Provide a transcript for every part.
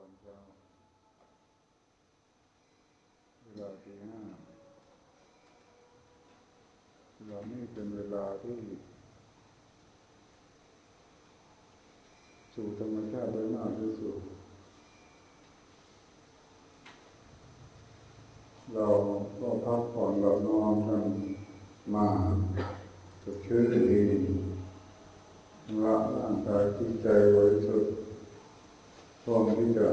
อนเช้าเวลาที่ห้าเวลานี้เป็นเวลาที่สู่ธรรมชาติได้มากที่สุด เราก็พักผ่อนหลับนอนกันมาสดชื่นดีละร่างกายจิตใจไว้สุด พร้อมที่จะ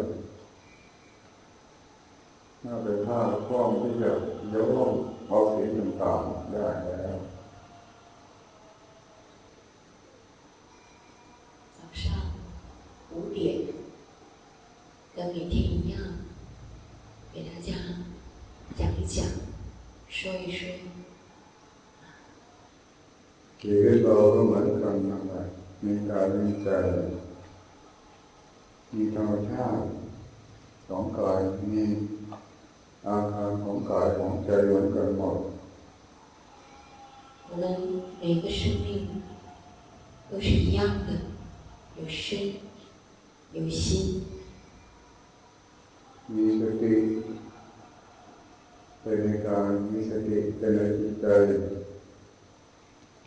น่าไปท่าพร้อมที่จะยกเอาสีต่างๆได้แล้ว早上五点，跟明天一样，给大家讲一讲，说一说。ชีวิตเราก็เหมือนกันนั่นแหละมีกายมีใจ มีธรรมชาติของกายมีอาการของกายของใจเหมือนกันหมด我们每个生命都是一样的，有身有心。มีสติเป็นในกายมีสติเป็นในจิตใจ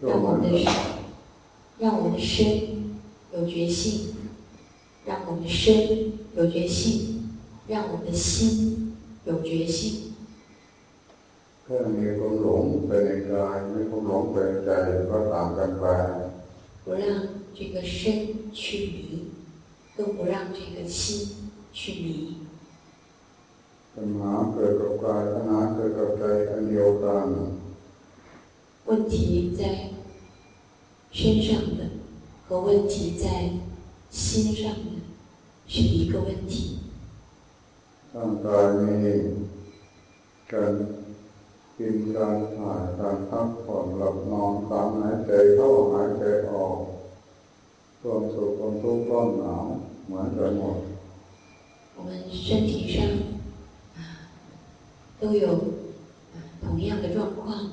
让我们的让我们的身有决心， 让我们的身有决心，让我们的心有决心。ถ้ามีความหลงไปในกายไม่ความหลงไปในใจก็ต่างกันไป不让这个身去迷，更不让这个心去迷。ปัญหาเกิดกับกายปัญหาเกิดกับใจอันเดียวกัน问题在身上的和问题在 心上的是一个问题。ร่างกายมีการกินการถ่ายการพักผ่อนหลับนอนการหายใจเข้าหายใจออกความสุขความทุกข์ร้อนหนาวเหมือนกันหมด我们身体上都有同样的状况。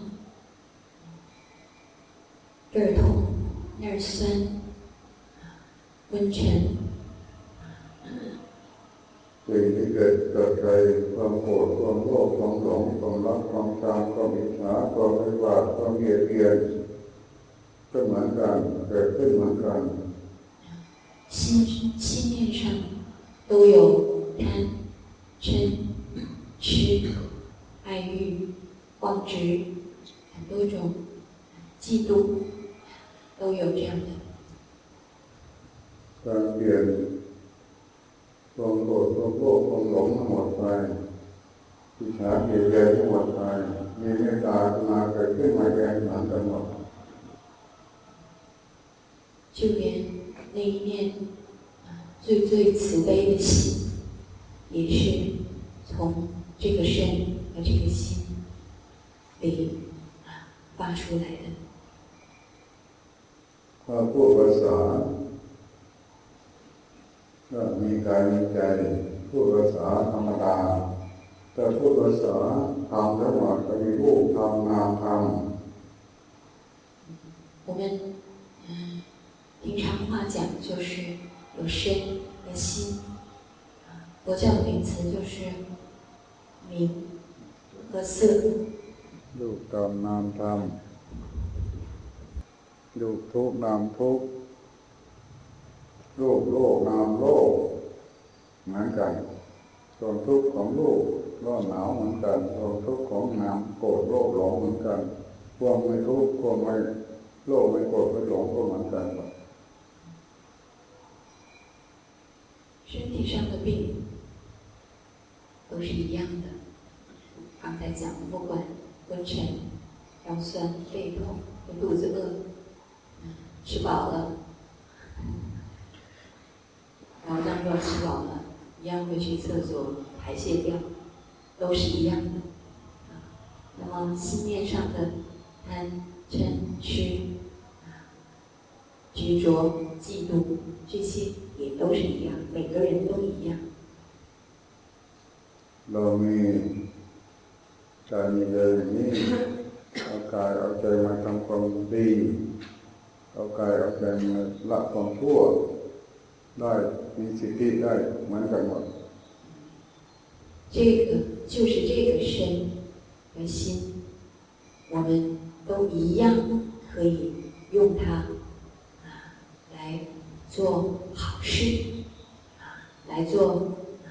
这儿痛，那儿酸， 昏沉。สิ่งที่เกิดกับใจความโกรธความโลภความหลงความรักความชังความอิจฉาความไม่หวาดความเกลียดเกลียดก็เหมือนกันเกิดขึ้นเหมือนกัน心心面上都有贪、嗔、痴、爱欲、妄执很多种嫉妒。都有这样的。 การเปลี่ยนความโกรธความโลภความหลงทั้งหมดไปอิจฉาเกลียดแยทั้งหมดไปมีเมตตามาเกิดขึ้นมาแทนหลังกันหมด就连那一面最最慈悲的心，也是从这个身和这个心里发出来的。ถ้าพูดภาษาก็ มีกายมีใจพูดภาษาธรรมดาแต่พูดภาษาธรรมทั้งหมดก็มีรูปธรรมนามธรรม我们嗯，平常话讲就是有身和心，佛教的名词就是名和色。รูปธรรมนามธรรมรูปทุกนามทุกโลกโลกนามโลก เหมือนกันส่วนทุกข์ของโลกร้อนหนาวเหมือนกันส่วนทุกข์ของนามโกรธโลภหลงเหมือนกันความไม่ทุกข์ความไม่โลภไม่โกรธไม่หลงก็เหมือนกัน身体上的病都是一样的。刚才讲的，不管昏沉、腰酸背痛、肚子饿。吃饱了，然后当说吃饱了， 一样会去厕所排泄掉，都是一样的。那么心面上的贪、嗔、痴、执着、嫉妒，这些也都是一样，每个人都一样。เรามีใจมีเลยนี่เอากายเอาใจมาทำความดีเอากายเอาใจมาละความชั่ว ได้มีสิทธิได้เหมือนกันหมด这个就是这个身和心，我们都一样可以用它啊来做好事啊，来做啊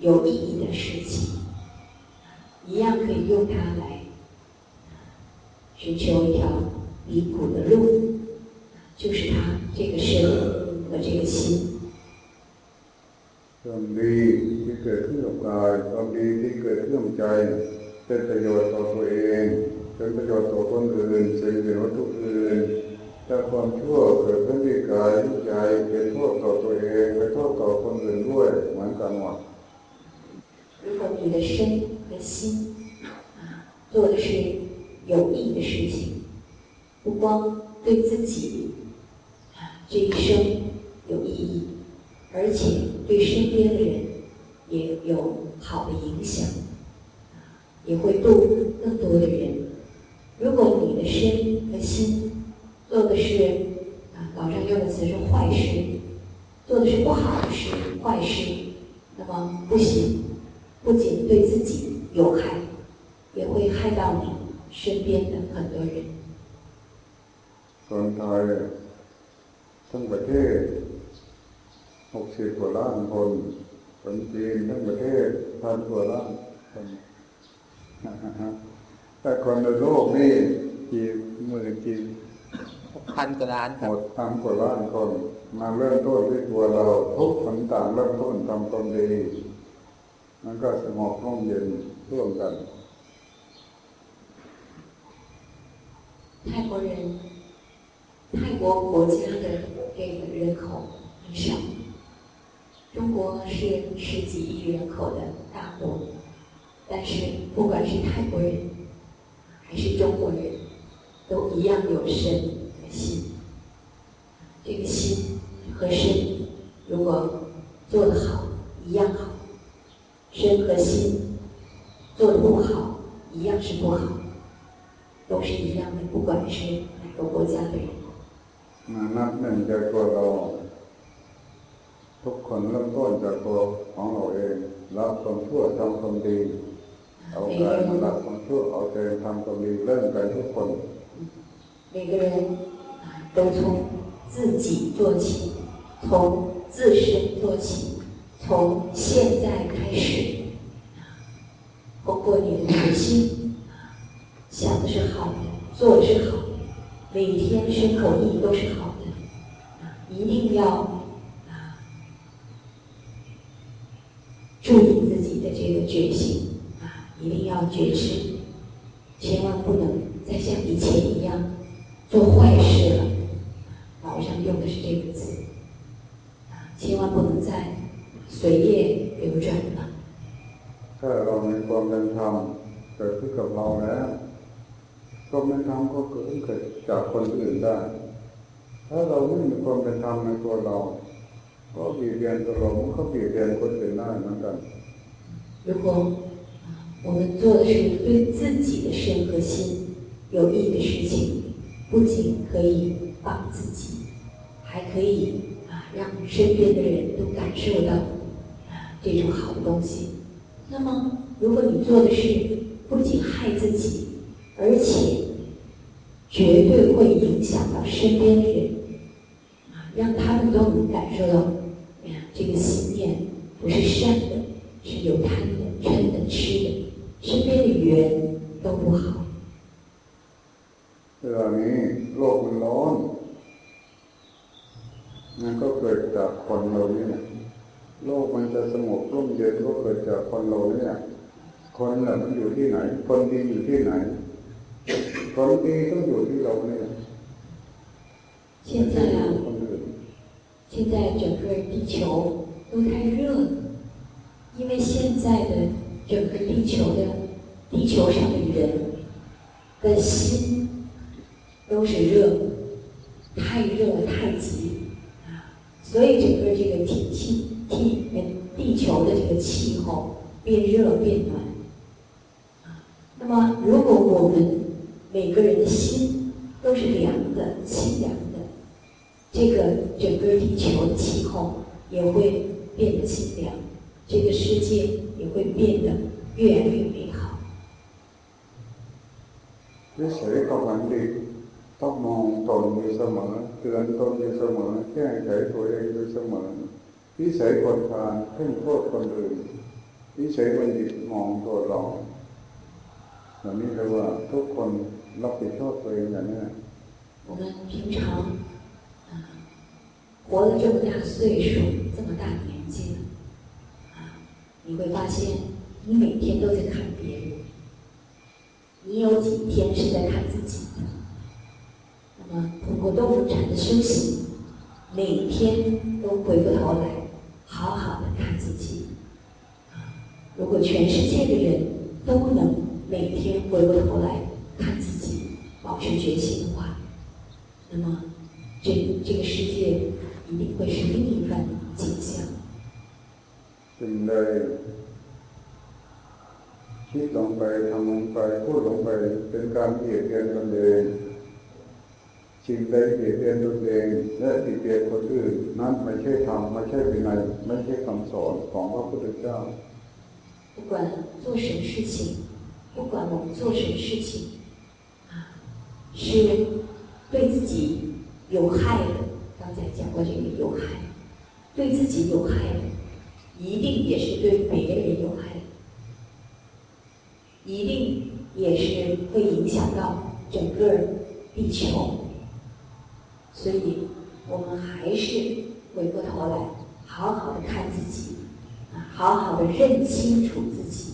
有意义的事情，一样可以用它来寻求一条离苦的路，就是它这个身。 和这个心。ความดีที่เกิดขึ้นกับกายความดีที่เกิดขึ้นกับใจเป็นประโยชน์ต่อตัวเองเป็นประโยชน์ต่อคนอื่นสิ่งอื่นวัตถุอื่นถ้าความชั่วเกิดขึ้นที่กายที่ใจเป็นโทษต่อตัวเองเป็นโทษต่อคนอื่นด้วยเหมือนกันหมด如果你的身和心啊做的是有益的事情，不光对自己啊这一生 有意义，而且对身边的人也有好的影响，也会度更多的人。如果你的身和心做的是啊，岛上用的词是坏事，做的是不好的事、坏事，那么不行，不仅对自己有害，也会害到你身边的很多人。คนไทยทั้งประเทศห กสิบกว่าล้านคนคนจีนทั้งประเทศพันกว่าล้านคนแต่คนในโลกนี่กี่หมื่นกี่พันกว่าล้านหมดพันกว่าล้านคน มาเริ่มต้นที่ตัวเราทุกคนต่างเริ่มต้นทำความดีมันก็สงบร่มเย็นร่วมกัน泰国人，泰国国家的这个人口很少。 中国是十几亿人口的大国，但是不管是泰国人还是中国人，都一样有神的心。每个人都从自己做起，从自身做起，从现在开始，通过你的决心，想的是好的，做的是好的，每天身口意都是好的，一定要。กิดขึ้นกับเราแล้วความเป็นธรรมก็เกิดขึ้นจากคนอื่นได้ ถ้าเราไม่มีความเป็นธรรมในตัวเรา如果我们做的是对自己的身和心有益的事情，不仅可以帮自己，还可以啊让身边的人都感受到啊这种好的东西。那么，如果你做的是 不仅害自己，而且绝对会影响到身边的人啊，让他们都能感受到。哎呀这个心念不是善的，是有贪的、嗔的、痴的，身边的缘คนน่ะมันอยู่ที่ไหน คนดีอยู่ที่ไหน คนดีต้องอยู่ที่เราเนี่ย现在啊，现在整个地球都太热了，因为现在的整个地球的地球上的人的心都是热，太热了太急啊，所以整个这个天气地地球的这个气候变热变暖啊。 那么如果我们每个人的心都是凉的清凉。 这个整个地球的气候也会变得清凉，这个世界也会变得越来越美好。นิสัยของมันดีต้องมองตนอยู่เสมอเตือนตนอยู่เสมอแก้ไขตัวเองอยู่เสมอนิสัยคนพาลเพ่งโทษคนอื่นนิสัยบัณฑิตมองตัวเรา อย่างนี้เรียกว่าทุกคนรับผิดชอบตัวเองอย่างนี้ 我们平常啊，活了这么大岁数，这么大年纪了，啊，你会发现，你每天都在看别人，你有几天是在看自己的？那么通过动物禅的修行，每天都回过头来，好好的看自己。啊，如果全世界的人都能 每天回过头来看自己，保持觉醒的话，那么，这这个世界一定会是另一番景象。สิ่งใดคิดลงไปทำลงไปพูดลงไปเป็นการเบียดเบียนตนเองสิ่งใดเบียดเบียนตนเองและเบียดเบียนคนอื่นนั้นไม่ใช่ธรรมไม่ใช่วินัยไม่ใช่คำสอนของพระพุทธเจ้า不管做什么事情， 不管我们做什么事情，啊，是对自己有害的。刚才讲过这个有害，对自己有害的，一定也是对别人有害的，一定也是会影响到整个地球。所以，我们还是回过头来，好好的看自己，啊，好好的认清楚自己，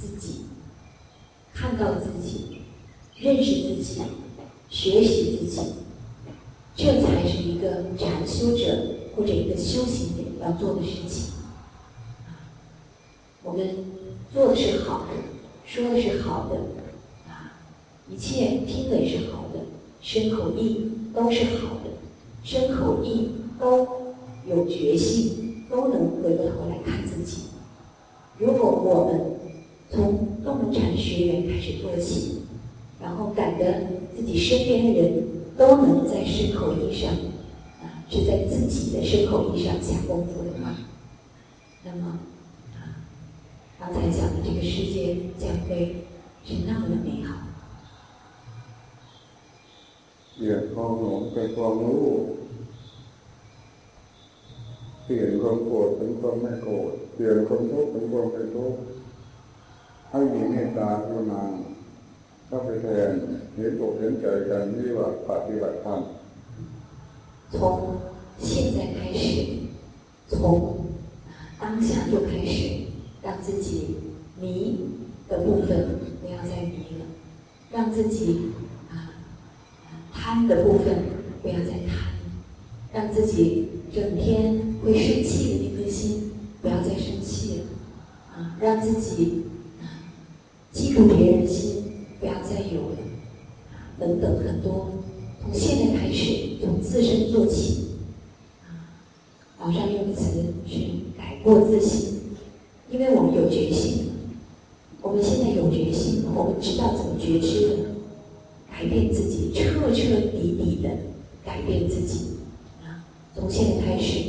自己看到自己，认识自己。学习自己，这才是一个禅修者或者一个修行者要做的事情。我们做的是好的，说的是好的，啊，一切听的也是好的，身口意都是好的，身口意都有决心，都能回过头来看自己。如果我们从动禅学员开始做起，然后感得。自己身边的人都能在身口意上，啊，是在自己的身口意上下功夫的话，那么，啊，刚才讲的这个世界将会是那么的美好。เปลี่ยนความหลงเป็นความรู้เปลี่ยนความโกรธเป็นความไม่โกรธเปลี่ยนความทุกข์เป็นความไม่ทุกข์ ให้มีเมตตากรุณาเข้าไปแทนเห็นอกเห็นใจกันนี่ว่าปฏิบัติธรรม从现在开始，从当下就开始，让自己迷的部分不要再迷了，让自己啊贪的部分不要再贪，让自己整天会生气的那颗心不要再生气了，啊，让自己啊 记住别人的心。不要再有了，等等很多，从现在开始，从自身做起。网上用词是改过自新，因为我们有决心，我们现在有决心，我们知道怎么觉知的，改变自己，彻彻底底的改变自己。啊，从现在开始，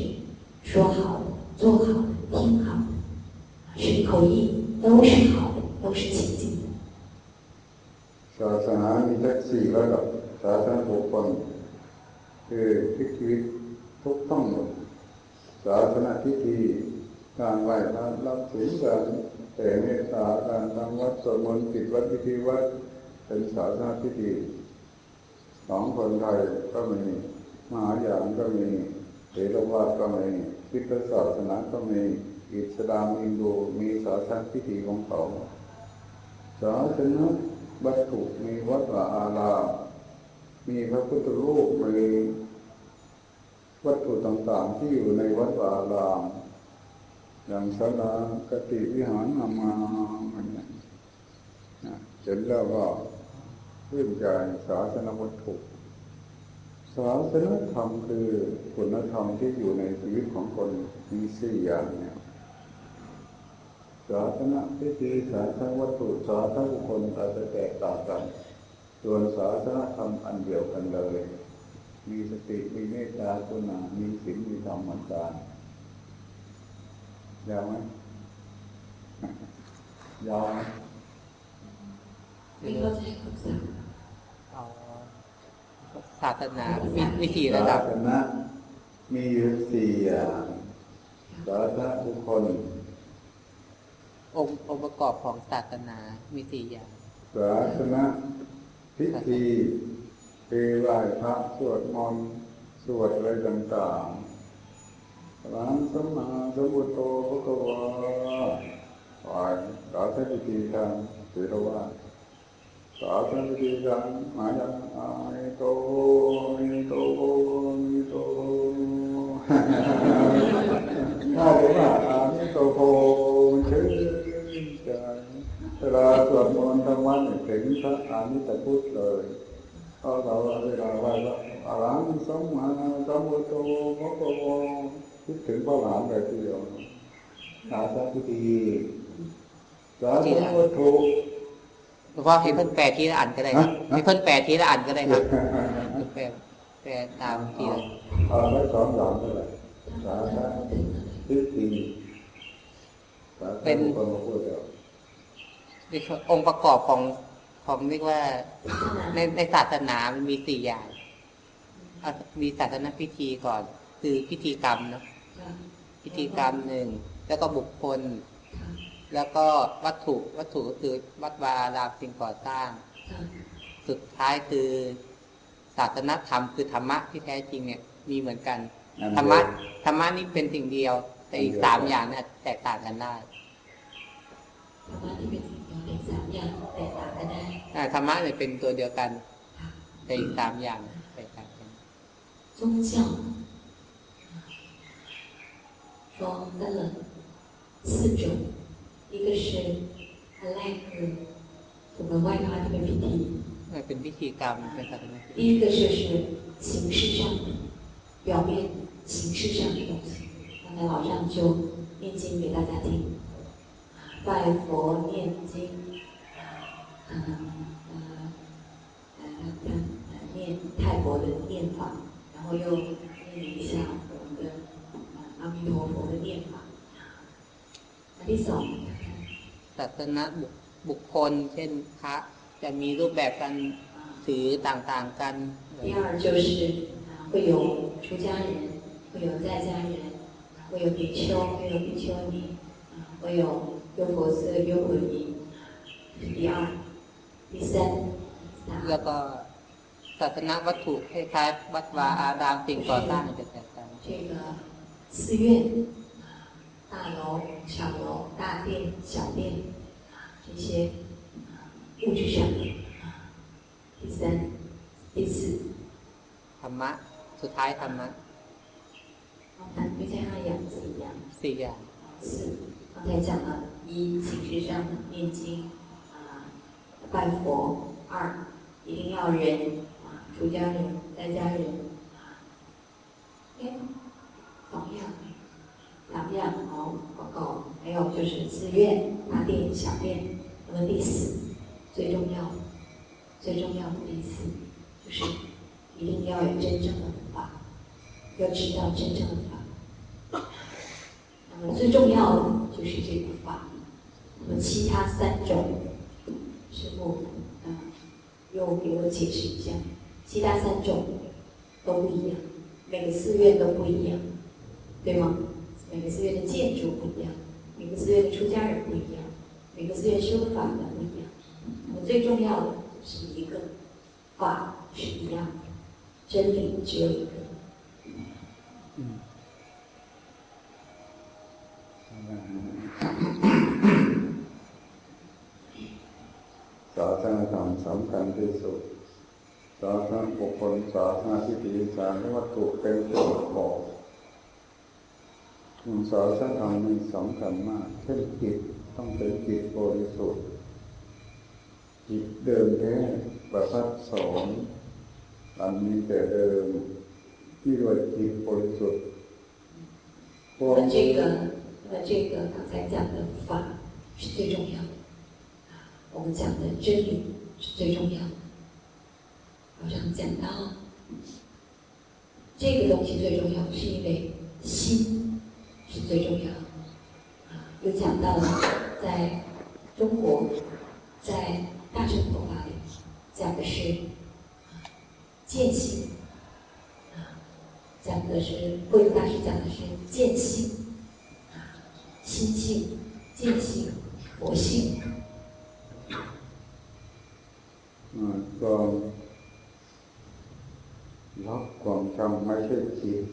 สวดมนต์ปิดวัดพิธีวัดเป็นศาสนาทิฏฐิของคนไทยก็มีมหายานก็มีเทรวาสก็มีพิทศาสนาก็มีอิสลามอินโดมีศาสนาทิฏฐิของเขาศาสนาวัตถุมีวัดวาอารามมีพระพุทธรูปมีวัตถุต่างๆที่อยู่ในวัดวาลามอย่างศาลากติวิหารงามๆมันเนี่ย เห็นแล้วก็รื่นใจศาสนวัตถุศาสนธรรมคือคุณธรรมที่อยู่ในชีวิตของคนมีสี่อย่างเนี่ยศาสนาพิธีศาสนวัตถุศาสนบุคคลอาจจะแตกต่างกันส่วนศาสนธรรมอันเดียวกันเลย มีสติมีเมตตาคุณามีศีลมีธรรมเหมือนกันยาวไหมยาวไหม ไม่เข้าใจคำสั่งเอาศาสนาวิวิธีระดับศาสนามีอยู่สี่อย่างศาสนาบุคคล องค์องค์ประกอบของศาสนามีสี่อย่างศาสนาพิธีคือไหว้พระสวดมนต์สวดอะไรต่างๆหลังสมมาสมบุตโตพระกวาไหว้ศาสนาพิธีทางศิรวาสศาสนาพิธีทางมายาอามิโตมิโตมิโตถ้าเรียกว่าอามิโตโพมันชื่นใจเวลาส Sa thân thi đăng ma đăng ai tô ni tô ni tô Nó cũng là a ni tô hô chứ Thế là môn tâm văn để tính sát a ni tập bút rồi Đó là bây giờ vậy đó À sống mà sống với tô mốt tô Cứ thử bao lãng về tiêu Sa thân thi Sa thân vô thuộc หลานเลยทีเดียวสาธพิธีสาธุวัตถุหลวงพ่อให้เพิ่นแปลทีละอันก็ได้ครับฮะให้เพิ่นแปลทีละอันก็ได้ครับแปลแปลตามทีละเอาไว้สองอย่างนี่แหละสาธพิธีสาธุคนมาพูดเดียวนี่คือองค์ประกอบของของเรียกว่าในในศาสนามันมีสี่อย่างอะมีศาสนาพิธีก่อน คือพิธีกรรมเนาะค่ะพิธีกรรมหนึ่งแล้วก็บุคคลค่ะ แล้วก็วัตถุวัตถุก็คือวัดวาอารามสิ่งก่อสร้าง ค่ะ สุดท้ายคือศาสนธรรมคือธรรมะที่แท้จริงเนี่ย มีเหมือนกัน อัน ธร เดียว รมะธรรมะนี่เป็นสิ่งเดียว แต่อีกสามอย่างเนี่ยแตกต่างกันได้ ธรรมะที่เป็นสิ่งเดียวเป็นสามอย่างแตกต่างกันได้ อ่าธรรมะเนี่ยเป็นตัวเดียวกัน ค่ะ แต่อีกสามอย่างแตกต่างกัน 宗教说分了四种， 一个是阿赖克，我们外发这个พิธี เออเป็นพิธีกรรมเป็นศาสนาพิธี 第一个就是形式上的，表面形式上的东西。刚才老丈就念经给大家听，拜佛念经，呃呃呃呃念泰国的念法，然后又念一下我们的呃阿弥陀佛的念法。อันที่สอง ศาสนาบุคบุคคล เช่นพระจะมีรูปแบบการถือต่างๆกัน 第二就是啊，会有出家人，会有在家人，会有比丘，会有比丘尼，啊，会有优婆塞、优婆夷，是第二。第三， แล้ 啊 วก็ศาสนาวัตถุคล้ายๆวัดวาอารามสิ่งก่อสร้างจะแตกต่าง 这个寺院啊， 大楼、小楼、大殿、小殿啊，这些啊物质上的啊。第三、第四， ธรรมะ สุดท้ายธรรมะ 刚才没加上两字一样。 สี่อย่าง 四，刚才讲了一形式上的念经啊，拜佛；二，一定要人啊，出家人、在家人 就是寺院、大殿、小殿。那么第四，最重要，最重要的第四，就是一定要有真正的法，要知道真正的法。那么最重要的就是这个法。那么其他三种，师傅嗯又给我解释一下，其他三种都不一样，每个寺院都不一样，对吗？每个寺院的建筑不一样，每个寺院的出家人不一样，每个寺院修法的不一样。那么最重要的是一个法是一样的，真理只有一个。 อืม ศาสนาธรรมสำคัญที่สุดศาสนาบุคคลศาสนาพิธีศาสนาวัตถุเป็นตัวบอก ศาสนามีสำคัญมากเช่นจิตต้องเป็นจิตบริสุทธิ์จิตเดิมแท้ประพัดสอนอันมีแต่เดิมที่เรียกว่าจิตบริสุทธิ์那么这个，那么这个刚才讲的法是最重要的，我们讲的真理是最重要的。我常讲到，这个东西最重要，是因为心是 最重要的。啊，又讲到了在中国，在大乘佛法里讲的是见性，啊，讲的是慧能大师讲的是见性，啊，心性、见性、佛性。嗯，ความรักความชังไม่ใช่จิต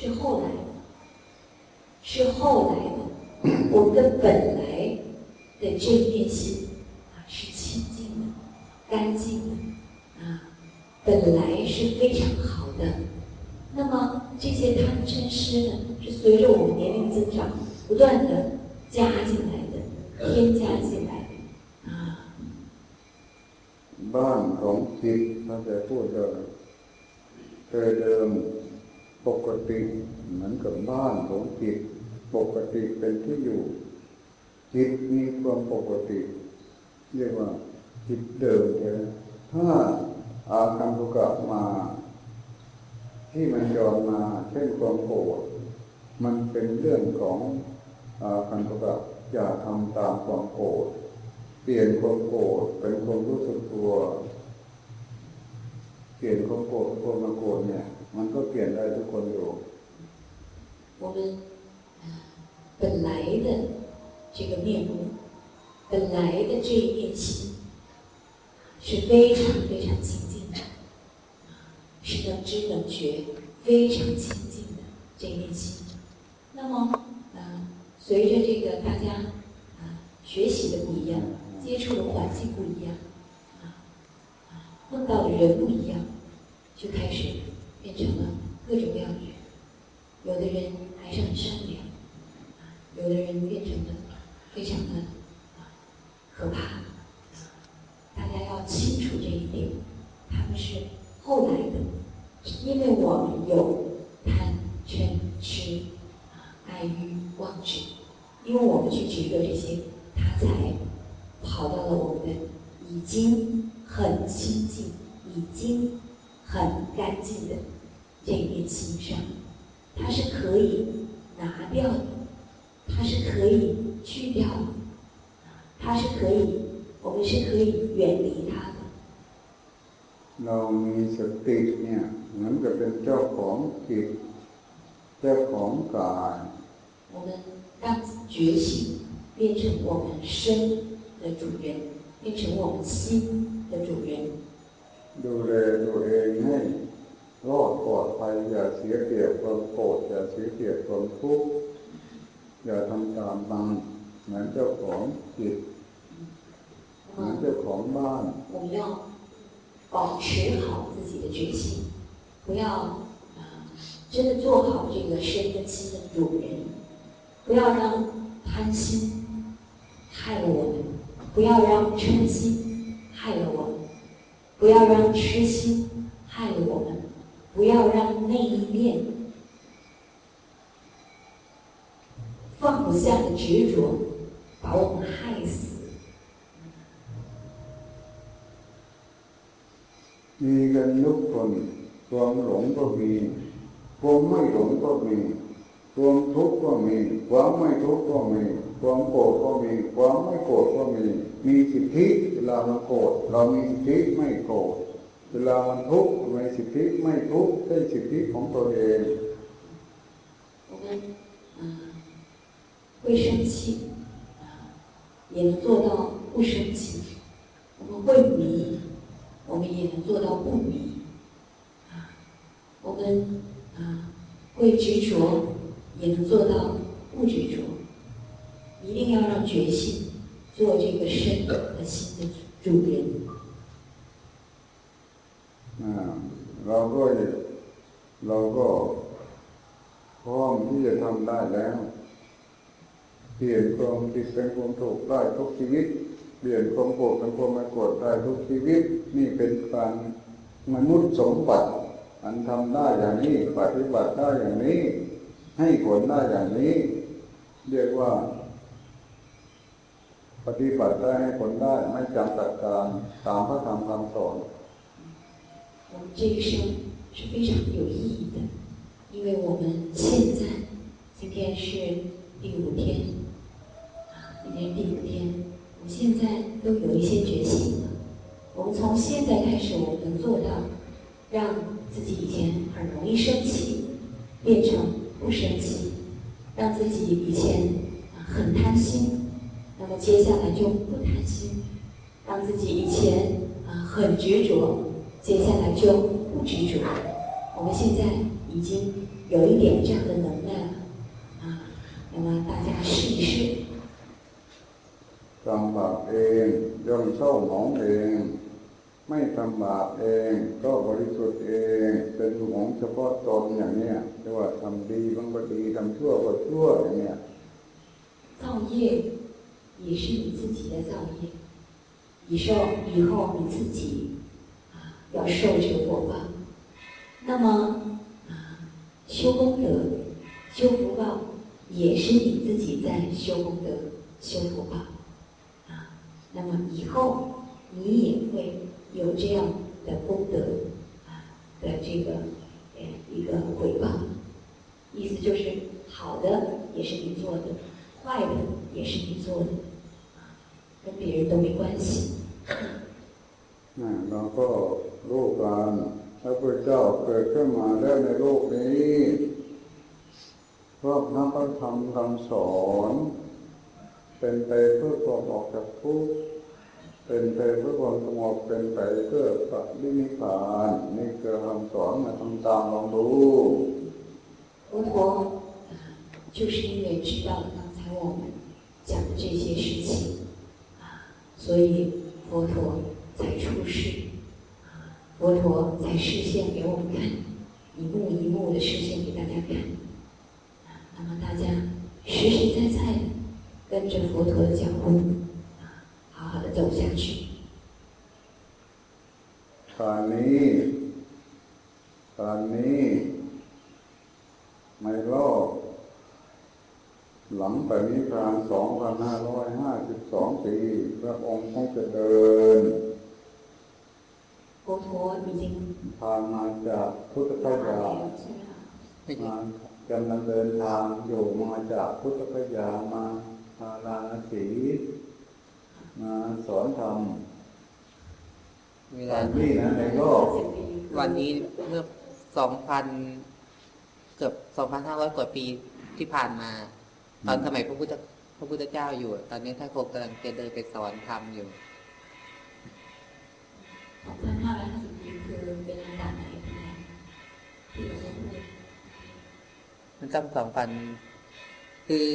是后来的，是后来的。我们的本来的这一面心啊，是清净的、干净的啊，本来是非常好的。那么这些贪嗔痴呢，是随着我们年龄增长，不断的加进来的、添加进来的啊。บ้านของจิตถ้าจะพูดเลยเคยเดิม ปกติเหมือนกับบ้านของจิต ปกติเป็นที่อยู่ จิตมีความปกติ เรียกว่าจิตเดิมเลยถ้าอาการทุกข์มา ที่มันยอมมา เช่นความโกรธมันเป็นเรื่องของอาการทุกข์อย่าทำตามความโกรธเปลี่ยนความโกรธเป็นความรู้สึกตัว เปลี่ยนความโกรธความโกรธเนี่ย มันก็เปลี่ยนได้ทุกคนอยู่我们本来的这个面目，本来的这一面心，是非常非常清净的，是能知能觉，非常清净的这一面心。那么，呃，随着这个大家啊学习的不一样。接触的环境不一样，啊啊，碰到的人不一样，就开始 变成了各种各样的人。有的人还是很善良，有的人变成了非常的可怕。大家要清楚这一点，他们是后来的，因为我们有贪嗔痴啊爱欲妄执，因为我们去执着这些，他才。跑到了我们的已经很清净、已经很干净的这一面心上，它是可以拿掉的，它是可以去掉的，它是可以，我们是可以远离它的。เรามีสติเนี่ยเหมือนกับเป็นเจ้าของจิตเจ้าของกาย我们让觉醒变成我们身。的主人，变成我们心的主人。ดูแลตัวเองให้ รอดปลอดภัยอย่าเสียเปรียบความโกรธอย่าเสียเปรียบความทุกข์อย่าทำตามบังเหมือนเจ้าของจิตเหมือนเจ้าของบ้าน我们要保持好自己的决心，不要啊，真的做好这个身跟心的主人，不要让贪心害了我们。不要让嗔心害了我们，不要让痴心害了我们， 不要让那一面放不下的执着把我们害死。มีกันทุกคนความหลงก็มีความไม่หลงก็มีความทุกข์ก็มีความไม่ทุกข์ก็มีความโกรธก็มีความไม่โกรธก็มีมีสิทธิเวลามันโกรธเรามีสิทธิไม่โกรธ เวลามันทุกข์มีสิทธิไม่ทุกข์เป็นสิทธิของตัวเอง 我们嗯会生气啊，也能做到不生气；我们会迷，我们也能做到不迷啊。我们啊会执着，也能做到不执着。一定要让觉性做这个身和心的主人。 เราก็เราก็พร้อมที่จะทำได้แล้วเปลี่ยนความผิดเป็นความถูกได้ทุกชีวิต เปลี่ยนความโกรธเป็นความไม่โกรธได้ทุกชีวิต นี่เป็นการมนุษย์สมบัติอันทำได้อย่างนี้ปฏิบัติได้อย่างนี้ ให้ผลได้อย่างนี้ เรียกว่า ปฏิบัติได้ให้ผลได้ไม่จำกัดการตามพระธรรมคำสอน 我们这一生是非常有意义的，因为我们现在今天是第五天，啊，今天第五天，我们现在都有一些觉醒了。我们从现在开始，我们能做到让自己以前很容易生气变成不生气，让自己以前很贪心，那么接下来就不贪心，让自己以前啊很执着。接下来就不执着。我们现在已经有一点这样的能耐了啊，那么大家试一试。ทำบาปเองย่อมเศร้าหมองเองไม่ทำบาปเองก็บริสุทธิ์เองเป็นของเฉพาะตนอย่างเนี้ยเรียกว่าทำดีบางก็ดีทำชั่วก็ชั่วอย่างเนี้ย造业也是你自己的造业，以后以后你自己。 要受这个果报那么啊修功德修福报也是你自己在修功德修福报。啊那么以后你也会有这样的功德啊的这个诶一个回报。意思就是好的也是你做的坏的也是你做的啊跟别人都没关系。嗯然后 รู้กันพระพุทธเจ้าเกิดขึ้นมาแล้วในโลกนี้เพราะพระธรรมคำสอน เป็นไปเพื่อความออกจากทุกข์เป็นไปเพื่อความสงบเป็นไปเพื่อปฏินิพพานนี่คือคำสอนมาทำตามลองดู佛陀就是因为知道了刚才我们讲的这些事情啊，所以佛陀才出世， 佛陀才示现给我们看，一幕一幕的示现给大家看。那么大家实实在在的跟着佛陀的脚步，啊，好好的走下去。ตอนนี้ตอนนี้ในโลกหลังปณิพานสองพันห้าร้อยห้าสิบสองปีพระองค์คงจะเดิน พุทธคยามากำลังเดินทางอยู่มาจากพุทธคยามาพาลาสีมาสอนธรรมเวลานี้นะในโลกวันนี้เมื่อสองพันเกือบสองพันห้าร้อยกว่าปีที่ผ่านมา ตอนสมัยพระพุทธพระพุทธเจ้าอยู่ ตอนนี้ท่านคงกำลังจะเดินไปสอนธรรมอยู่ มันจำสองพันคือ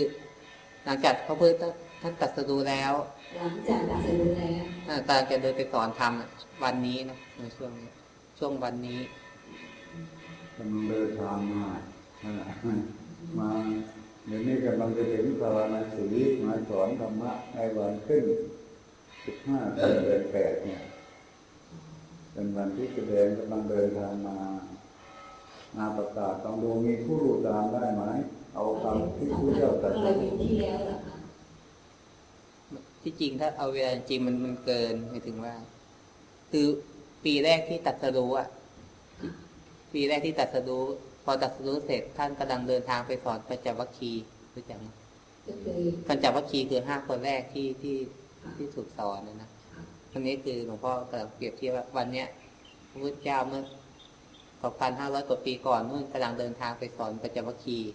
หลังจากพระพุทธท่านตัดสรู้แล้วหลังจากตัดสรู้แล้วตาจะเดินไปสอนธรรมวันนี้นะในช่วงนี้ช่วงวันนี้กำลังเดินทางมามาเดี๋ยวนี้กำลังจะถึงภาวนาสีมาสอนธรรมะในวันขึ้นสิบห้าเดือนแปดเนี่ยเป็นวันที่แสดงกำลังเดินทางมา นาประกาศต้องดูมีผู้รู้ตามได้ไหม เอาคำที่ผู้เจ้าตรัสที่แล้วล่ะที่จริงถ้าเอาเวลาจริงมันมันเกินหมายถึงว่า คือปีแรกที่ตัดสรู้อะ ปีแรกที่ตัดสรู้พอตัดสรู้เสร็จท่านกำลังเดินทางไปสอนปัญจวัคคีย์รู้จักไหมปัญจวัคคีย์คือห้าคนแรกที่ที่ที่ถูกสอนนะนะอันนี้คือหลวงพ่อกำลังเปรียบเทียบว่าวันเนี้ยพระพุทธเจ้าเมื่อ สองพันห้าร้อยกว่าปีก่อนนู่นกำลังเดินทางไปสอนปัญจวัคคีย์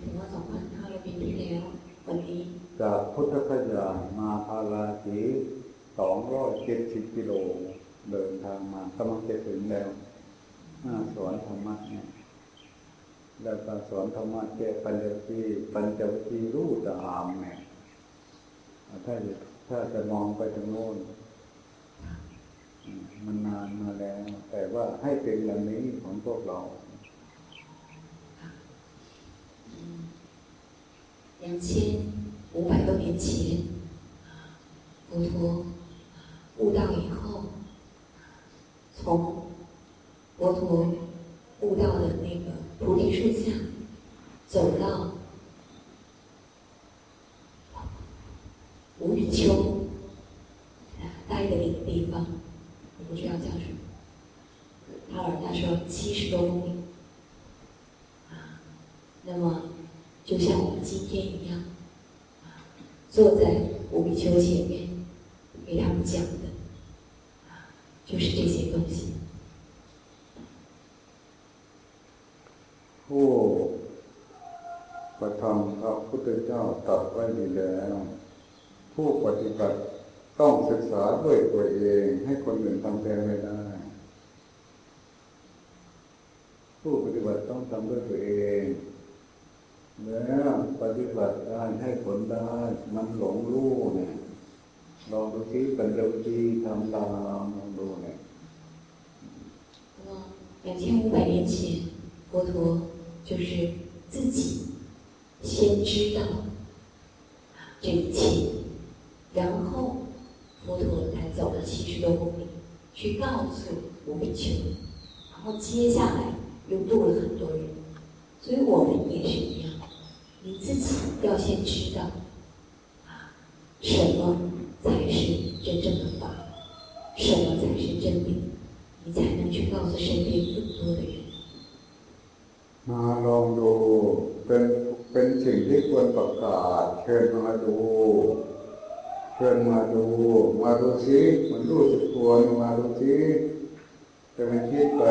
ถึงว่าสองพันห้าร้อยปีที่แล้ววันนี้จากพุทธคยานมาพาราสีสองร้อยเจ็ดสิบกิโลเดินทางมากำลังจะถึงแล้วมาสอนธรรมะเนี่ยแล้วก็สอนธรรมะแก้ปัญญวีปัญจวิธีรู้ตามเนี่ยถ้าจะถ้าจะมองไปทางโน้นอื มมันนานมาแล้ว แต่ว่าให้เป็นอย่างนี้ของพวกเรา 两千五百多年前，佛陀悟道以后，从佛陀悟道的那个菩提树下走到五比丘待的那个地方， 我不知道叫什么。他尔他说七十多公里啊，那么就像我们今天一样，啊，坐在五比丘前面给他们讲的，啊，就是这些东西。 ผู้ประธรรมพระพุทธเจ้าตรัสไว้ดีแล้ว ผู้ปฏิบัติ ต้องศึกษาด้วยตัวเอง ให้คนอื่นทำแทนไม่ได้ ผู้ปฏิบัติต้องทำด้วยตัวเองแล้วปฏิบัติได้ให้ผลได้ มันหลงรู้เนี่ยลองดูซิเป็นเร็วดีทำตามลองดูเนี่ย 那么两千五百年前，佛陀就是自己先知道啊这一切，然后 佛陀才走了七十多公里去告诉五比丘，然后接下来又度了很多人，所以我们也是一样，你自己要先知道啊什么才是真正的法，什么才是真理。你才能去告诉身边更多的人。 มาลองดูเป็นเป็นสิ่งที่ควรประกาศเชิญมาดู เชิญมาดู มาดูซิมันรู้สึกตัวมาดูซิจะมันคิดไป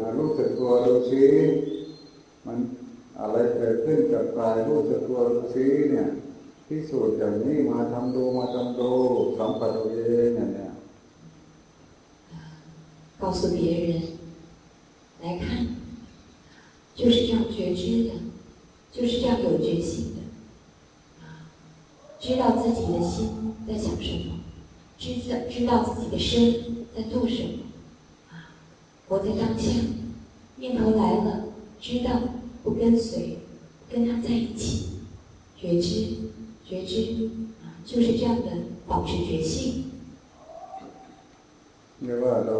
มารู้สึกตัวดูซิมันอะไรเกิดขึ้นกับกายรู้สึกตัวดูซิเนี่ยพิสูจน์อย่างนี้มาทำดูมาทำดูสัมผัสตัวเองเนี่ยเนี่ย 告诉别人来看，就是这样觉知的，就是这样有觉性的，啊，知道自己的心 在想什么，知道知道自己的身在做什么，啊，活在当下，念头来了，知道不跟随，跟他在一起，觉知觉知啊，就是这样的保持觉性。 เรียกว่าเรา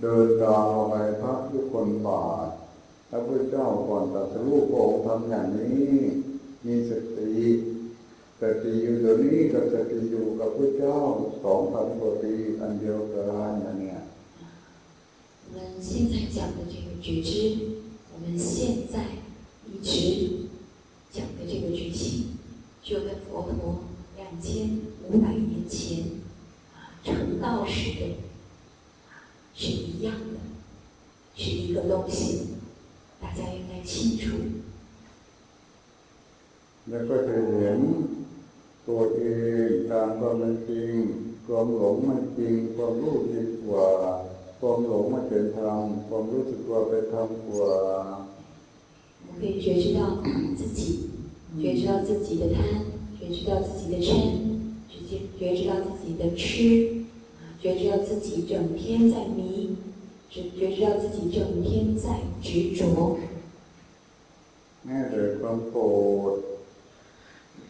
เดินตามไปพระทุกคนบาทพระพุทธเจ้าก่อนตรัสรู้พระองค์ทำอย่างนี้ มีสติ สติอยู่เดี๋ยวนี้กับสติอยู่กับพระเจ้าสองพันกว่าปีอันเดียวกันอย่างเนี้ย 我们现在讲的这个觉知，我们现在一直讲的这个觉性，就跟佛陀两千五百年前啊成道时的啊是一样的，是一个东西，大家应该清楚。 แล้วก็จะเห็น ตัวเองตามความเป็นจริงความหลงมันจริง ความรู้ดีกว่า ความหลงมันเป็นธรรมความรู้สึกตัวเป็นธรรมกว่า 我们可以觉知到自己，觉知到自己的贪，觉知到自己的嗔，觉知觉知到自己的痴，啊，觉知到自己整天在迷，只觉知到自己整天在执着。 แม้แต่ความโกรธ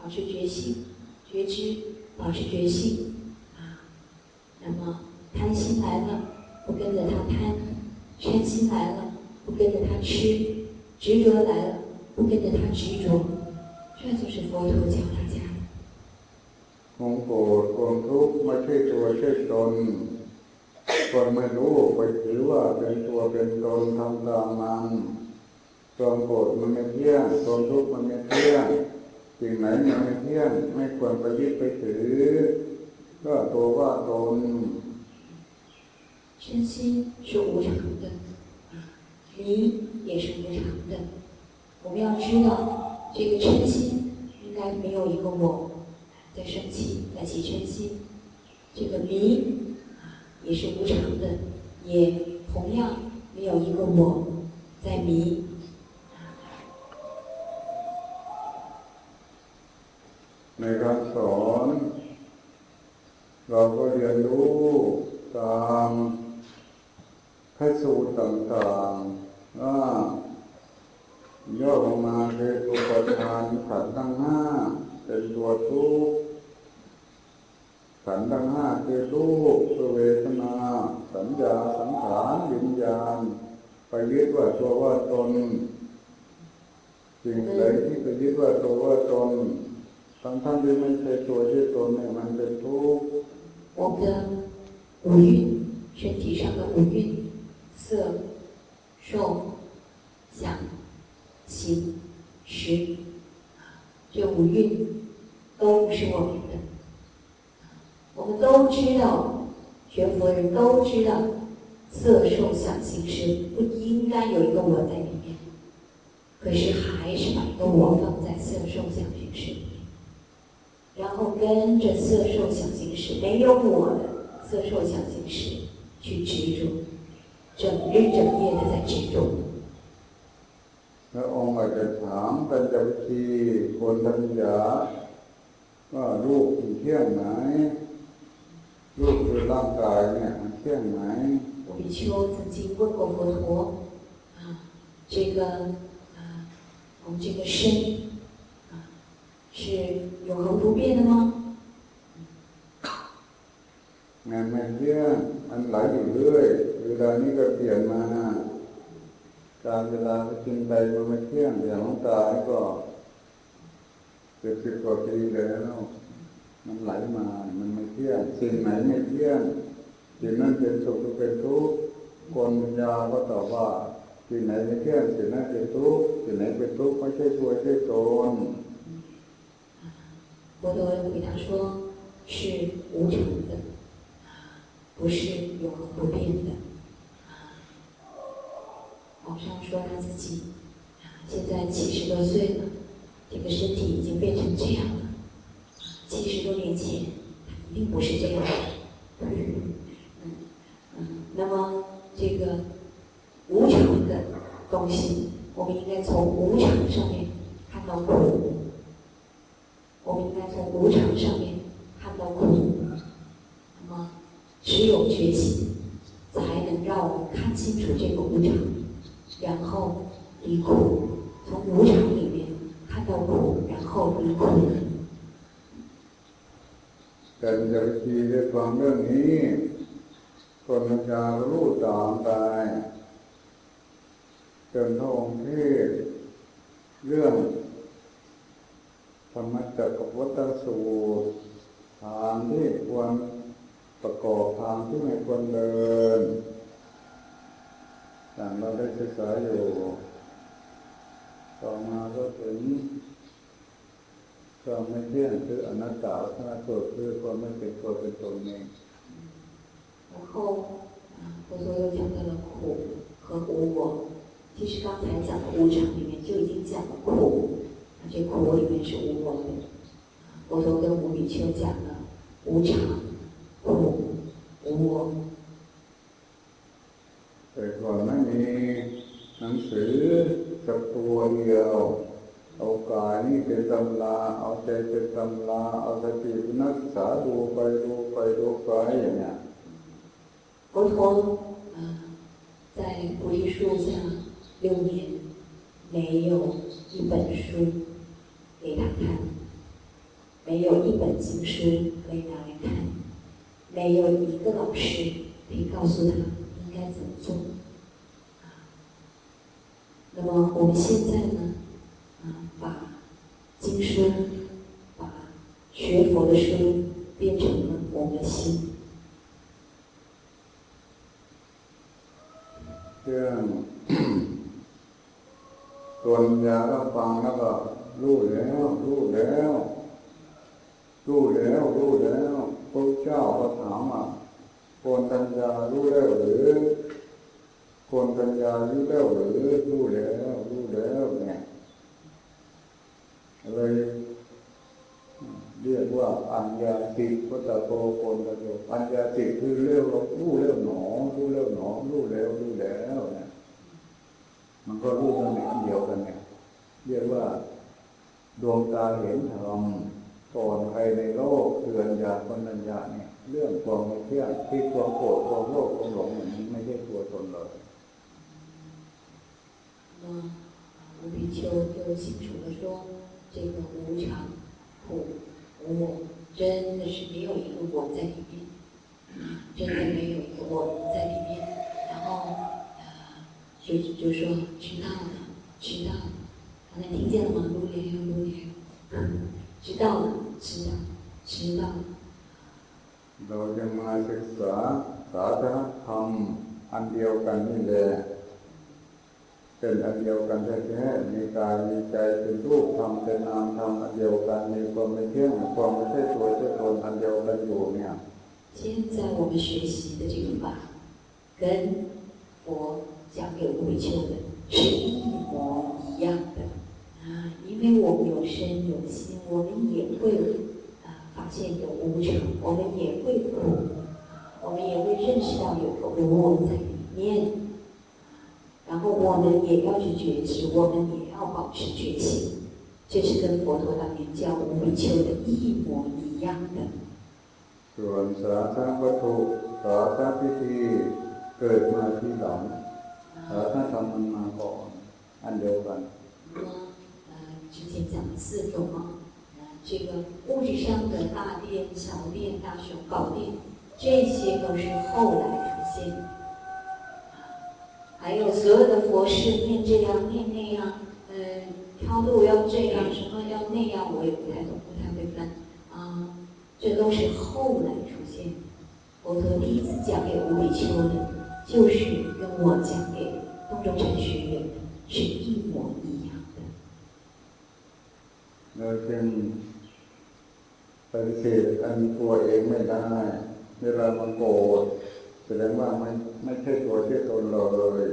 保持觉性；觉知，保持觉性啊。那么贪心来了，不跟着他贪；嗔心来了，不跟着他吃；执着来了， 不跟着他执着，这就是佛陀教大家的。 ความโกรธความทุกข์ไม่ใช่ตัวใช่ตนคนไม่รู้ไปถือว่าเป็นตัวเป็นตนทำตามมันความโกรธมันไม่เที่ยงความทุกข์มันไม่เที่ยง สิ่งไหนมันไม่เที่ยง ไม่ควรไปยึดไปถือ ก็ตัวว่าตน 身心是无常的，迷也是无常的。我们要知道，这个嗔心应该没有一个我在生气，在起嗔心。这个迷啊也是无常的，也同样没有一个我在迷。 ในการสอน เราก็เรียนรู้ตามพระสูตรต่างๆว่าย่อลงมาคืออุปทานขันธ์ทั้งห้าเป็นตัวทุกข์ขันธ์ทั้งห้าคือรูปคือเวทนา สัญญาสังขารวิญญาณไปยึดว่าตัวว่าตนสิ่งใดที่ไปยึดว่าตัวว่าตน ทั้งท่านที่ไม่ใช่ตัวที่ตนเนี่ยมันเป็นทุกข์ 我们的五蕴，身体上的五蕴，色、受、想、行、识，这五蕴都不是我们的。我们都知道，学佛人都知道，色、受、想、行、识不应该有一个我在里面，可是还是把一个我放在色、受、想、行、识里面。 然后跟着色受想行识，没有我的色受想行识去执着，整日整夜的在执着。 แล้วองค์อาจจะถามกันจะวิธีคนทัญญาว่ารูปมันเที่ยงไหมรูปคือร่างกายเนี่ยมันเที่ยงไหม 我比丘曾经问过佛陀啊，这个啊，我们这个身啊 是永恒不变的吗？ งานไม่เที่ยงมันไหลอยู่เรื่อยเวลานี้ก็เปลี่ยนมา การเวลาก็กินไปมันไม่เที่ยงอย่างหลวงตานี่ก็เจ็ดสิบกว่าปีแล้วมันไหลมา มันไม่เที่ยงสิ่งไหนไม่เที่ยงสิ่งนั้นเป็นสุขหรือเป็นทุกข์คนปัญญาก็ตอบว่าสิ่งไหนไม่เที่ยงสิ่งนั้นเป็นทุกข์สิ่งไหนเป็นทุกข์ไม่ใช่ตัวใช่ตน 佛陀回答说，是无常的，不是永恒不变的。网，上说他自己，现在七十多岁了，这个身体已经变成这样了。七十多年前，他一定不是这样的。看清楚这个无常，然后离苦。从无常里面看到苦，然后离苦。 แต่จะวิธีได้ฟังเรื่องนี้คนปัญญารู้ตามไปจนพระองค์เทศน์เรื่องธรรมจักรวัตสูตรทางที่ควรประกอบทางที่ไม่ควรเดิน อย่างเราได้ศึกษาอยู่ ต่อมาก็ถึง ความไม่เที่ยงคืออนัตตาลักษณะตัวคือความไม่เป็นตัวเป็นตนเอง 然后啊，佛陀又讲到了苦和无我。其实刚才讲的无常里面就已经讲了苦，而这苦里面是无我的。佛陀跟五比丘讲了无常、苦、无我。 หนังสือสักตัวเดียว เอากายนี่เป็นตำราเอาใจเป็นตำราเอาสติเป็นนักศึกษาดูไปดูไปดูไปอย่างเงี้ย 佛陀啊，在菩提树下六年，没有一本书给他看，没有一本经书可以拿来看，没有一个老师可以告诉他 们现在呢， 啊，把经书、把学佛的书变成了我们的心。เรื่องตัวยาเราฟังแล้วก็รู้แล้วรู้แล้วรู้แล้วรู้แล้วพระเจ้าก็ถามอ่ะคนตัญญารู้แล้วหรือคนตัญญารู้แล้วหรือรู้แล้วรู้ แล้วเนี่ยเลยเรียกว่าอัญญาติพุทธโกโคนตะโยอัญญาติคือเรื่องรู้เรื่องหนอ รู้เรื่องหนอ รู้แล้วรู้แล้วเนี่ยมันก็รู้กันเนี่ยอันเดียวกันเนี่ยเรียกว่าดวงตาเห็นธรรมก่อนใครในโลกเตือนญาปัญญาเนี่ย เรื่องความไม่เที่ยงที่ความโกรธความโลภความหลงอย่างนี้ไม่ใช่ตัวตนเลย 吴比丘就清楚的说，这个无常、苦、无我，真的是没有一个我在里面，真的没有一个我在里面。然后，呃，学子就说知道了，知道了。刚才听见了吗？如莲如莲，知道了，知道，知道了。 เราจะมาศึกษาศาสนธรรมอันเดียวกันนี่แหละ เป็นอันเดียวกันแท้ๆมีกายมีใจเป็นรูปธรรมเป็นนามธรรมอันเดียวกันมีความไม่เที่ยงความไม่ใช่ตัวใช่ตนอันเดียวกันอยู่เนี่ย 现在我们学习的这个法，跟佛讲给吴比丘的是一模一样的啊！因为我们有身有心，我们也会啊发现有无常，我们也会苦，我们也会认识到有个无我在里面， 然后我们也要去觉知，我们也要保持觉性，这是跟佛陀当年教吴比丘的一模一样的。 ส่วนสาธารณวัตถุสาธารณพิธีเกิดมาที่หลังสาธารณธรรมมันมาก่อนอันเดียวกัน 那么，呃，之前讲的四种啊，呃，这个物质上的大殿、小殿、大雄宝殿，这些都是后来出现的。 还有所有的佛事，念这样，念那样，呃，超度要这样，什么要那样，我也不太懂，不太会分啊，这都是后来出现的。佛陀第一次讲给无比丘的，就是跟我讲给东中禅学员的是一模一样的。 เราจึงปฏิเสธอันตัวเองไม่ได้เวลามันโกรธแส ดงว่าไม่ไม่ใช่ตัวใช่ตนเลย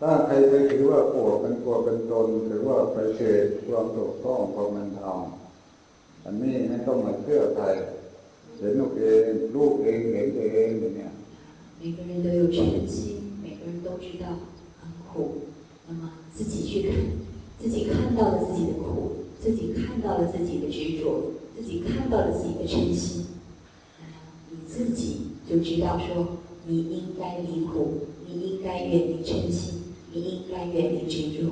ถ้าใครไปถือว่าโกรธเป็นตัวเป็นตนถือว่าปฏิเสธความถูกต้องความเป็นธรรมอันนี้ไม่ต้องมาเชื่อใครเห็นลูกเองลูกเองเห็นเองอย่างเนี่ย 每个人都有嗔心，每个人都知道很苦，那么自己去看，自己看到了自己的苦，自己看到了自己的执着，自己看到了自己的嗔心，那么你自己就知道说， 你应该离苦，你应该远离嗔心，你应该远离执着，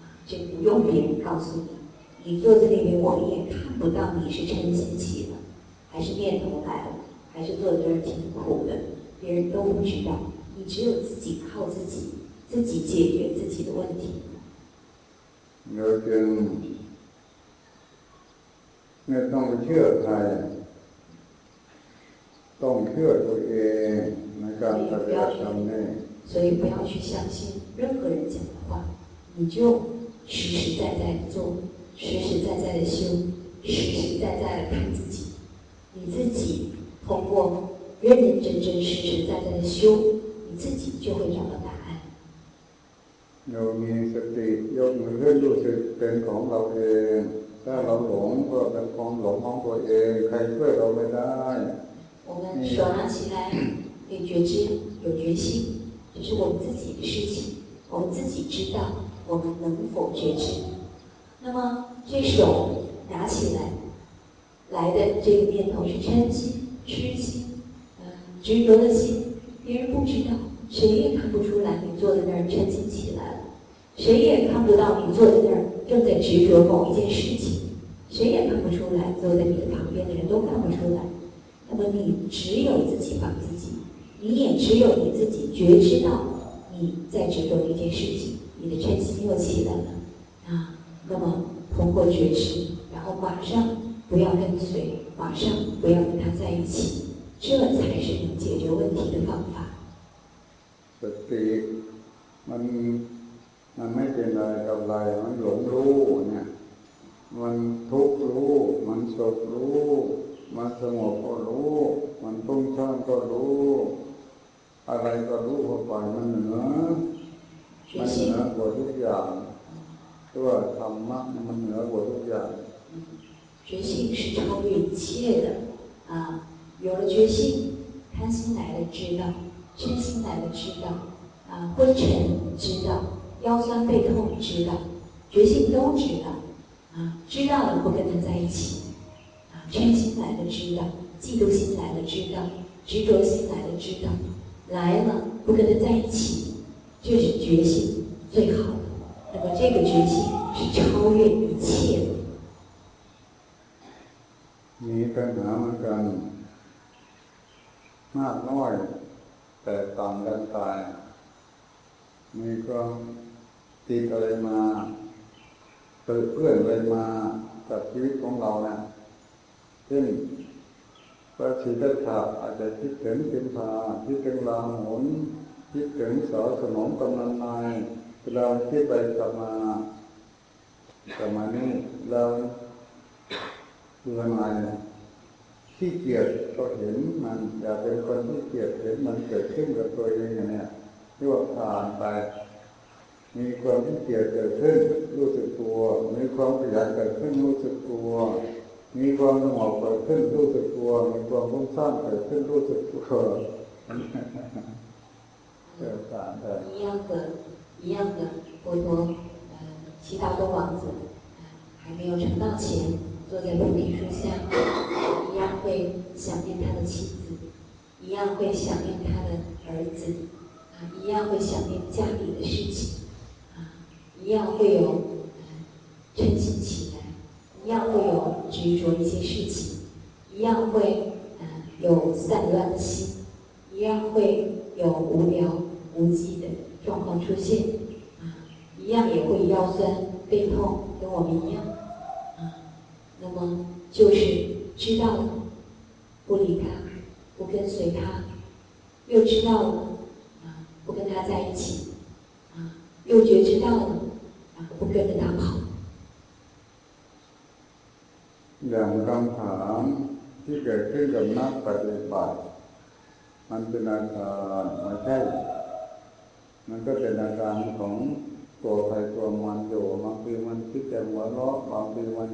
啊这不用别人告诉你，你坐在那边，我们也看不到你是嗔心起了，还是念头来了，还是坐在这儿挺苦的。别人都不知道，你只有自己靠自己，自己解决自己的问题。 เราจึงไม่ต้องไปเชื่อใคร ต้องเชื่อตัวเองในการปฏิบัติธรรมนี่ 所以不要去相信任何人讲的话，你就实实在在的做，实实在在的修，实实在在的看自己。你自己通过认认真真、实实在在的修，你自己就会找到答案。 เรามีสติยกมือขึ้นรู้สึกเป็นของเราเองถ้าเราหลงก็เป็นของหลงของตัวเอง ใครช่วยเราไม่ได้ 我们手拿起来，有觉知，有决心，这是我们自己的事情，我们自己知道我们能否觉知。那么这手拿起来，来的这个念头是嗔心、痴心，嗯、执着的心，别人不知道，谁也看不出来你坐在那儿嗔心起来了，谁也看不到你坐在那儿正在执着某一件事情，谁也看不出来，坐在你的旁边的人都看不出来。那么你只有自己帮自己，你也只有你自己觉知到你在执着的一件事情，你的嗔心又起来了啊， 那么通过觉知，然后马上不要跟随，马上不要跟他在一起，这才是能解决问题的方法。สติมันมันไม่เป็นอะไรกับอะไรมันหลงรู้เนี่ยมันทุกข์รู้มันสุขรู้ มันสงบก็รู้ มันพุ่งช่างก็รู้ อะไรก็รู้พอไปมันเหนือมันเหนือกว่าทุกอย่างตัวธรรมะมันเหนือกว่าทุกอย่าง觉性是超越一切的啊！有了觉性，贪心来了知道，嗔心来了知道，啊，昏沉知道，腰酸背痛知道，觉性都知道，啊，知道了不跟他在一起，啊， 嗔心来了知道，嫉妒心来了知道，执着心来了知道，来了不跟他在一起，这是觉性最好的。那么这个觉性是超越一切的。มีปัญหาเหมือนกันมากน้อยแต่ต่างกันตายมีความตีอะไรมาเกิดเพื่อนอะไรมากับชีวิตของเรานะ เช่นพระศิทธาอาจจะคิดถึงเป็นพาคิดถึงลาหนคิดถึงสอสนองกำนันนายเราคิดไปกลับมาสมานี้เราคืออะไรขี้เกียจก็เห็นมันอย่าเป็นคนที่เกียจเห็นมันเกิดขึ้นกับตัวเองอย่างนี้ที่ว่าผ่านไป มีความที่เกียจเกิดขึ้นรู้สึกตัว มีความขยันเกิดขึ้นรู้สึกตัว มีความสงบเกิดขึ้นรู้สึกตัว มีความรุ่งสร้างเกิดขึ้นรู้สึกตัวเกิดผ่านไป一样的，一样的，佛陀，呃，悉达多王子，还没有成道前，坐在菩提树下，一样会想念他的妻子，一样会想念他的儿子，啊，一样会想念家里的事情，啊，一样会有嗔心起来， 一样会有执着一些事情，一样会有散乱的心，一样会有无聊无稽的状况出现，啊，一样也会腰酸背痛，跟我们一样。那么就是知道了，不理他，不跟随他，又知道了，啊，不跟他在一起，啊，又觉知道了，啊，不跟着他跑。 อย่างคำถามที่เกิดขึ้นกับนักปฏิบัติมันเป็นอาการไม่ใช่มันก็เป็นอาการของตัวใครตัวมันอยู่บางทีมันคิดแต่หัวเราะบางทีมัน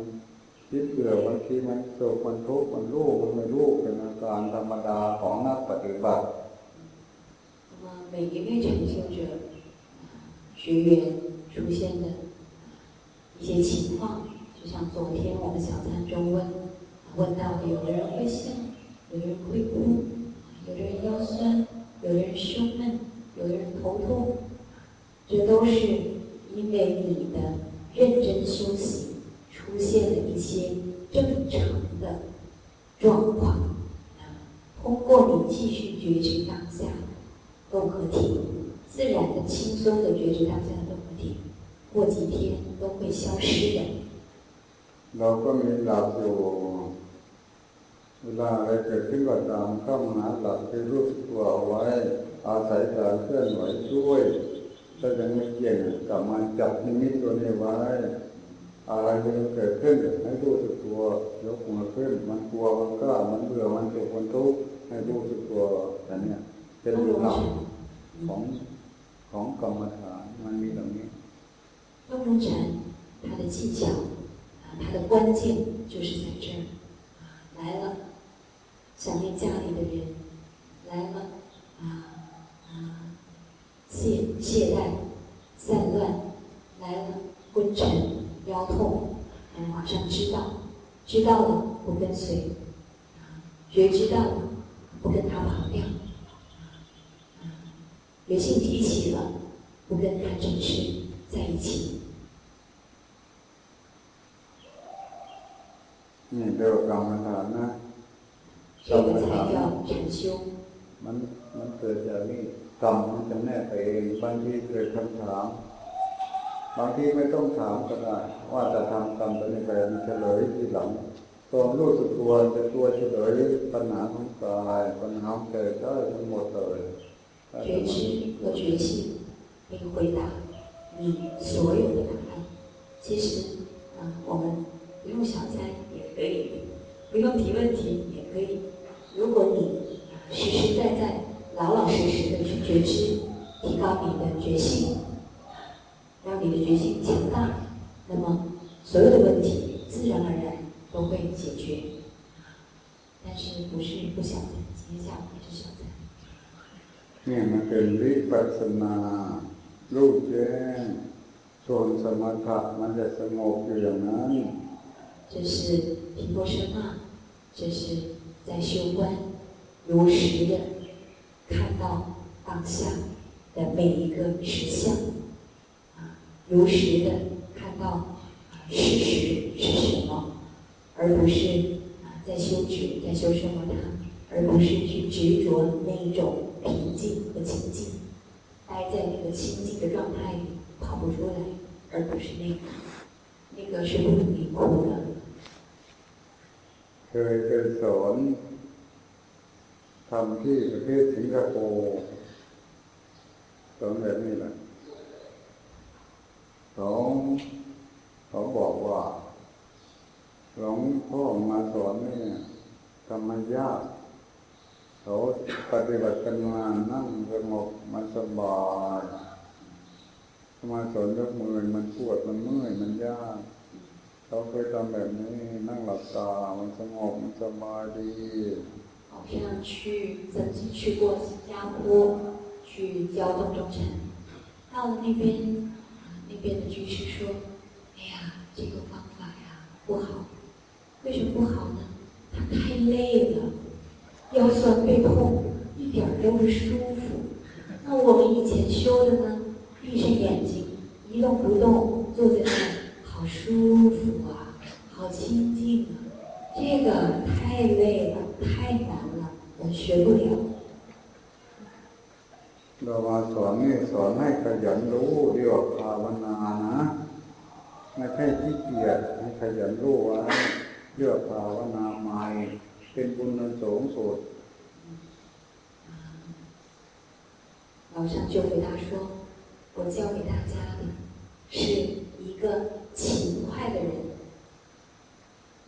คิดเบื่อบางทีมันโศกมันทุกข์มันรู้มันไม่รู้เป็นอาการธรรมดาของนักปฏิบัติ那么每一位成就者学员出现的一些情况， 就像昨天我们小餐中问问到的，有的人会笑，有的人会哭，有的人腰酸，有的人胸闷，有的人头痛，这都是因为你的认真修行。出现了一些正常的状况，啊，通过你继续觉知当下共合体，自然的、轻松的觉知当下的共合体，过几天都会消失的。 เราก็มีหลักอยู่เวลาอะไรเกิดขึ้นก็ตามเข้ามาหลักคือรู้สึกตัวเอาไว้อาศัยการเคลื่อนไหวช่วยถ้ายังไม่เย็นกลับมาจับนิมิตตัวนี้ไว้อะไรมันเกิดขึ้นให้รู้สึกตัวยกมือขึ้นมันกลัวมันก็มันเบื่อมันเจ็บมันทุกข์ให้รู้สึกตัวแต่เนี่ยเป็นหลักของของกรรมฐานมันมีตรงนี้东龙禅它的技巧啊， 它的关键就是在这儿啊，来了，想念家里的人，来了啊啊，懈懈怠、散乱，来了昏沉。腰痛，马上知道，知道了不跟随，觉知道了不跟他跑掉，觉性提起了不跟他正式在一起。嗯，这个刚才谈呢，这个才叫禅修。มันมันเกิดจากนี่กรรมมันจะแน่ไปเองบางทีเกิดคำถาม บางทีไม่ต้องถามก็ได้ว่าจะทำกรรมเป็นแบบเฉลยทีหลังตอนรู้สึกตัวจะตัวเฉลยปัญหาของกายปัญหาเกิดได้ทั้งหมดเลย觉知和觉性可以回答你所有的答案。其实，啊，我们不用小猜也 可以，不用提问题也可以。如果你实实在在、老老实实的去觉知，提高你的觉性。让你的决心强大，那么所有的问题自然而然都会解决。但是不是不想在，今天下午还是想在。นี่มันเป็นวิปัสสนารูปแจ้งส่วนสมถะมันจะสงบอยู่อย่างนั้น 这是平波声嘛，这是在修观，如实的看到当下的每一个实相。啊如实的看到事实是什么，而不是啊在修止，在修生活它，而不是去执着那一种平静和清净，待在那个清净的状态里跑不出来，而不是那个，那个是不离苦的。 เคยเป็นสอนทำที่ประเทศสิงคโปร์สอนแบบนี้แหละเขาเขาบอกว่าหลวงพ่อมาสอนนี่ทำมันยาก เขาปฏิบัติกันมานั่งสงบมันสบายมาสอนยกมือมันปวดมันเมื่อยมันยาก เขาเคยทำแบบนี้นั่งหลับตามันสงบมันสบายดี好像去曾经去过新加坡去教洞中禅，到了那边那边的居士说：“哎呀，这个方法呀不好，为什么不好呢？他太累了，腰酸背痛，一点都不舒服。那我们以前修的呢，闭上眼睛，一动不动，坐在那儿， ”好舒服啊，好清静啊。这个太累了，太难了，我学不了。”เรามาสอนนี่สอนให้ขยันรู้เรียกว่าภาวนานะไม่ใช่ขี้เกียจให้ขยันรู้ไว้เรียกภาวนาใหม่เป็นบุญนสูงสุด老上就回答说：“我教给大家的是一个 ”勤快的人，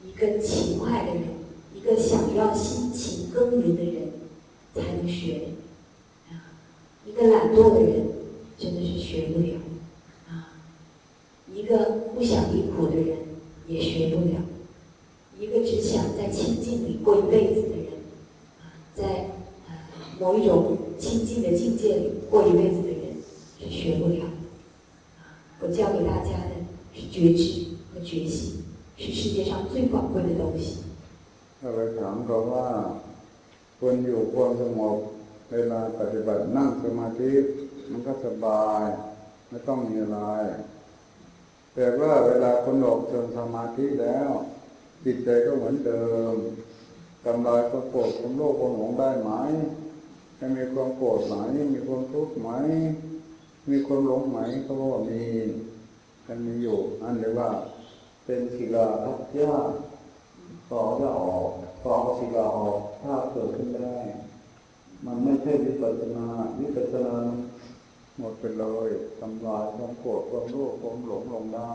一个勤快的人，一个想要辛勤耕耘的人才能学。”一个懒惰的人真的是学不了啊！一个不想离苦的人也学不了。一个只想在清净里过一辈子的人，在某一种清净的境界里过一辈子的人是学不了！我教给大家的是觉知和觉醒，是世界上最宝贵的东西。เราไปถามเขาว่าคนอยู่ความสงบเวลาปฏิบัตินั่งสมาธิมันก็สบาย ไม่ต้องมีอะไร แต่ว่าเวลาคนออกจากสมาธิแล้วจิตใจก็เหมือนเดิมกำลายความโกรธความโลภความหลงได้ไหมจะมีความโกรธไหมมีความทุกข์ไหม มีความหลงไหมเขาบอกว่ามี มันมีอยู่อันเรียกว่า เป็นศิลาทักยาต่อจะออกต่อศิลาออกถ้าเกิดขึ้นได้มันไม่ใช่วิปัสสนาวิปัสสนาหมดไปเลยทำลายความโกรธความโลภความหลงลงได้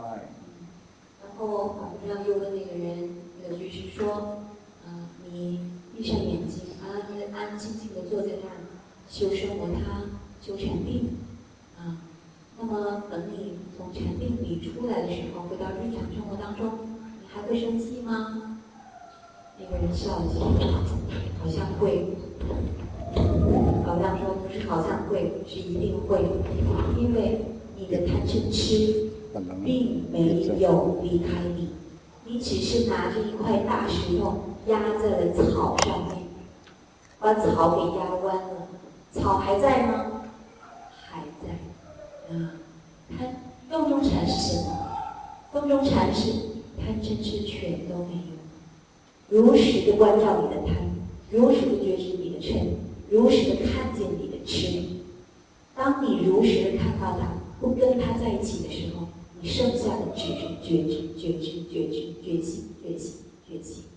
然后法门上又问那个人，那个居士说：“呃，你闭上眼睛，安安安安静静的坐在那儿修生活他修禅定，啊， 那么等你从禅定里出来的时候，回到日常生活当中，你还会生气吗？”那个人笑了笑，好像会。好像说不是好像会，是一定会，因为你的贪嗔痴并没有离开你，你只是拿着一块大石头压在了草上面，把草给压弯了，草还在吗？还在。啊，贪洞中禅是什么？洞中禅是贪嗔痴全都没有，如实的关照你的贪，如实的觉知你的嗔。如实的看见你的痴，当你如实的看到他，不跟他在一起的时候，你剩下的只是觉知、觉知、觉知、觉醒、觉醒、觉醒。สม